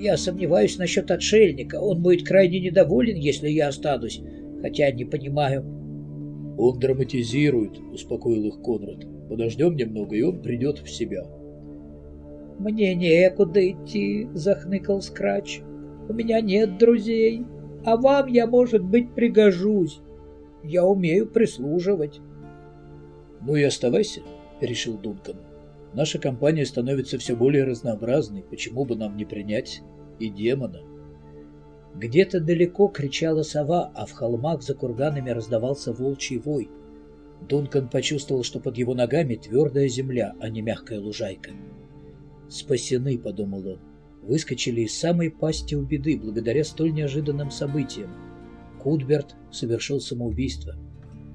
Я сомневаюсь насчет отшельника. Он будет крайне недоволен, если я останусь, хотя не понимаю. Он драматизирует, успокоил их Конрад. Подождем немного, и он придет в себя. Мне некуда идти, захныкал Скрач. У меня нет друзей, а вам я, может быть, пригожусь. Я умею прислуживать. Ну и оставайся, решил Дункан. Наша компания становится все более разнообразной, почему бы нам не принять и демона? Где-то далеко кричала сова, а в холмах за курганами раздавался волчий вой. Дункан почувствовал, что под его ногами твердая земля, а не мягкая лужайка. «Спасены», — подумал он, — выскочили из самой пасти у беды благодаря столь неожиданным событиям. Кудберт совершил самоубийство.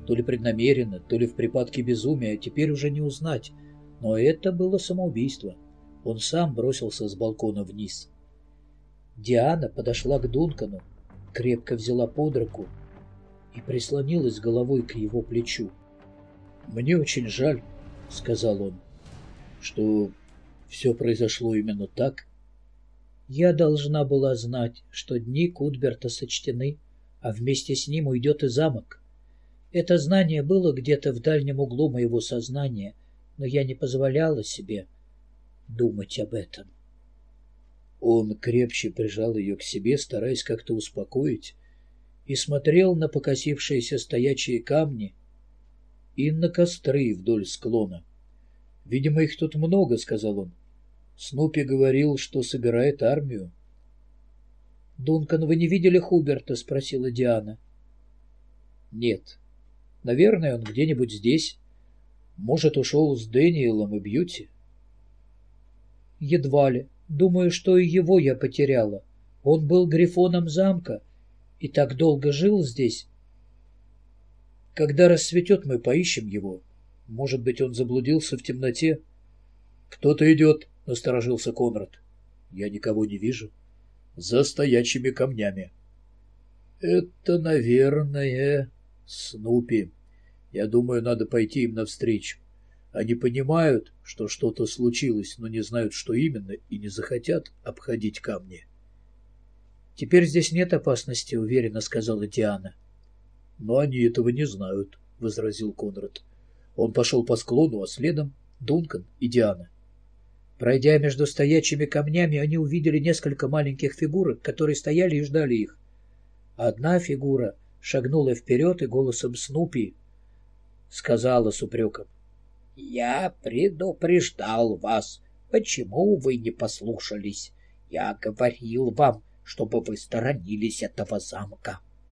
То ли преднамеренно, то ли в припадке безумия, теперь уже не узнать. Но это было самоубийство. Он сам бросился с балкона вниз. Диана подошла к Дункану, крепко взяла под руку и прислонилась головой к его плечу. «Мне очень жаль», — сказал он, — «что все произошло именно так». «Я должна была знать, что дни Кудберта сочтены, а вместе с ним уйдет и замок. Это знание было где-то в дальнем углу моего сознания, но я не позволяла себе думать об этом». Он крепче прижал ее к себе, стараясь как-то успокоить, и смотрел на покосившиеся стоячие камни и на костры вдоль склона. «Видимо, их тут много», — сказал он. Снупи говорил, что собирает армию. «Дункан, вы не видели Хуберта?» — спросила Диана. «Нет. Наверное, он где-нибудь здесь. Может, ушел с Дэниелом и Бьюти?» «Едва ли. Думаю, что и его я потеряла. Он был грифоном замка и так долго жил здесь. Когда рассветет, мы поищем его. Может быть, он заблудился в темноте. Кто-то идет, насторожился Конрад. Я никого не вижу. За стоячими камнями. Это, наверное, Снупи. Я думаю, надо пойти им навстречу. Они понимают, что что-то случилось, но не знают, что именно, и не захотят обходить камни. «Теперь здесь нет опасности», — уверенно сказала Диана. «Но они этого не знают», — возразил Конрад. Он пошел по склону, а следом Дункан и Диана. Пройдя между стоячими камнями, они увидели несколько маленьких фигурок, которые стояли и ждали их. Одна фигура шагнула вперед и голосом Снупи сказала с упреком. Я предупреждал вас. Почему вы не послушались? Я говорил вам, чтобы вы сторонились этого замка.